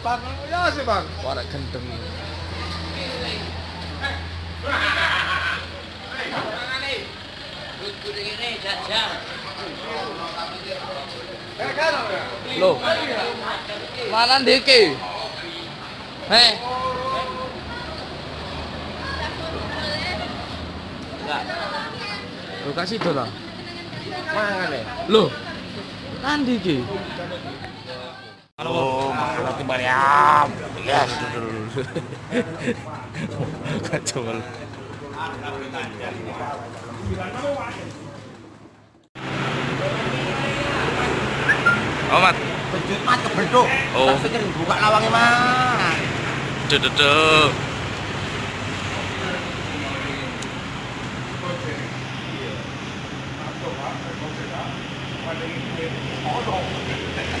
Bang, ya sih bang. Warak gendeng. Kan? Loh. Mana ndiki? Heh. Enggak. Lo kasih dola. Mangan ya. Loh. Nanti ki. Kalau kalau kembali ya, yes. Kacau. Oh, Mat. Bejut kebentuk. Oh. Langsung buka lawangnya, Mat. Dededek. Oh,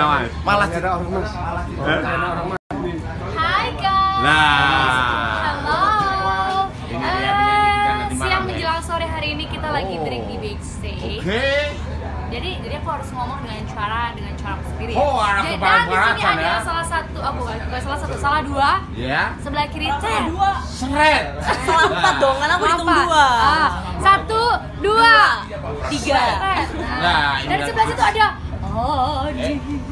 Mas. Malah jadi orang mas. Hai guys. Nah. Halo. Eh, malam siang ya. menjelang sore hari ini kita lagi Oh. break di backstage. Oke. Jadi jadi aku harus ngomong dengan cara dengan cara aku sendiri. Oh, ada kebaran- Dan di sini ada ya. salah satu, oh bukan, bukan salah satu, salah dua. Ya. Sebelah kiri teh. Dua. Seret. Salah empat dong, kan aku hitung dua. Ah, satu, dua, Tiga. Nah, kan- sebelah situ ada Oh,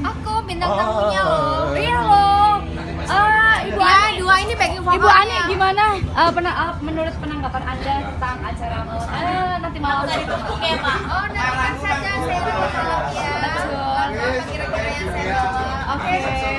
aku bintang tamunya loh. Iya loh. Ah, Ibu Ani, dua ini backing vokalnya. Ibu Ani gimana? Eh, pena, eh, menurut penanggapan Anda tentang acara eh, nanti malam tadi Oke, Pak. Oh, nantikan saja saya ya. Betul. kira-kira yang saya Oke.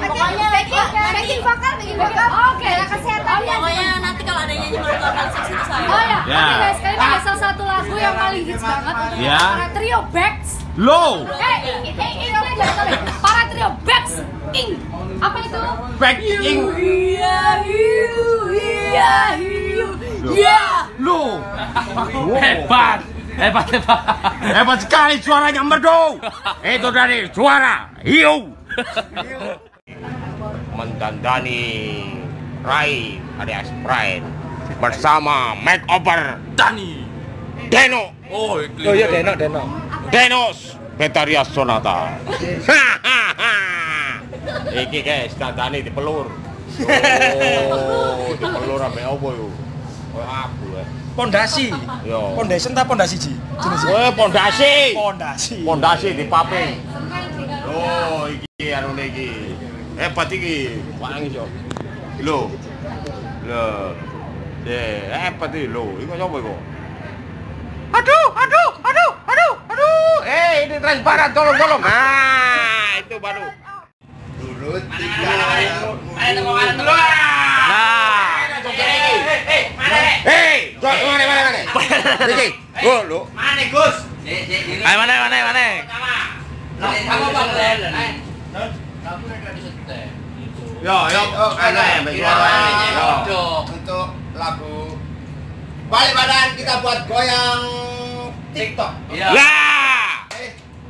Pokoknya backing, backing vokal, backing vokal. Oke. kesehatan. Oh, iya. Pokoknya nanti kalau ada nyanyi baru akan seksi itu saya. Oh ya, Ya. oke guys, kali ini ada salah satu lagu yang paling hits banget untuk Ya. para trio Backs. Low. Sorry, sorry, sorry. Para trio Backs Ing. Apa itu? Backing. Iya, iya. Iya. Low. Hebat. Hebat hebat. Hebat sekali suaranya merdu. Itu dari suara hiu. Mendandani Rai alias Pride bersama makeover Dani. Deno Oh, Oh iya Deno, Deno. Denos Betaria Sonata. Iki guys, dandani dipelur. Oh, dipelur sampe opo yo? Kayak aku ya. Pondasi. Yo. Foundation ta pondasi ji? Jenis Weh, pondasi. Pondasi. Pondasi di paping. Oh, iki anu iki. Hebat iki. Wangi yo. Lho. Lho. Eh, hebat iki lho. Iku sapa iku? ini transparan tolong tolong nah ah. itu baru. Turut tiga mana mana dulu nah hei mana hei? Mana mana mana? Gus gol lu. Mana Gus? Ayo mana mana mana? Kamu bang Len kamu ada di situ yo yo untuk lagu balik badan kita buat goyang TikTok. Iya. Yeah.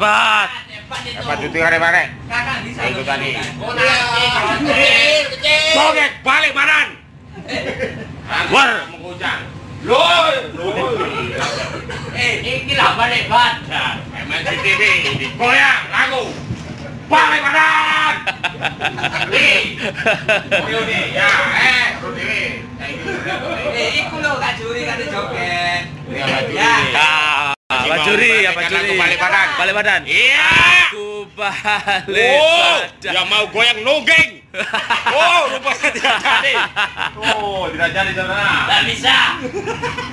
cepat. Cepat itu kare mana itu tadi bogek balik badan. War mengujang lol lol eh ini lah balik badan. Emang CCTV goyang lagu. Balik badan. Ini. Ya eh Rudi. Eh, ini iku lho kajuri kate joget. Ya. ya. Kak Juri. Ya. Ya. Ya Bajuri. lagu balik badan. Balik badan. Iya. Aku balik Oh, badan. yang mau goyang nonggeng. Oh, rupanya tidak jadi. Oh, tidak jadi saudara. Nggak bisa.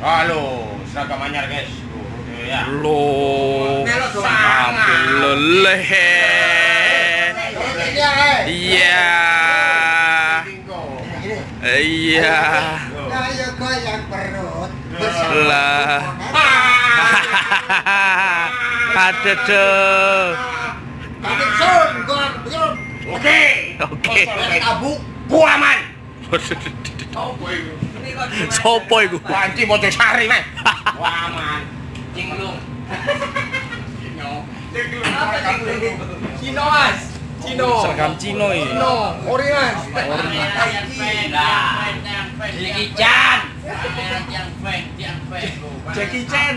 Halo, seragam anyar guys. Tuh, ya. Iya. Iya. Ayo goyang perut. Lah. Ada tuh. Tapi sun, goyang perut. Oke. Oke. Tabuk. Buaman. Sopo iku? Panci mau sari meh. Buaman. Cinglung. Cino mas. Cino. Seragam Cino ini. Ori mas. Jackie Chan. Jackie Chan.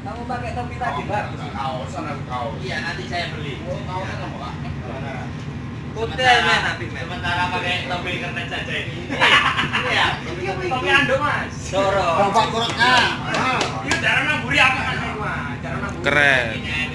Kamu pakai topi tadi, Mbak? Kaosan aku kaos. Iya, nanti saya beli. Putih men, tapi men. Sementara pakai topi kertas saja ini. Iya. Topi ando mas. Soro. Bapak kurangnya. Iya, darah namburi apa kan? keren.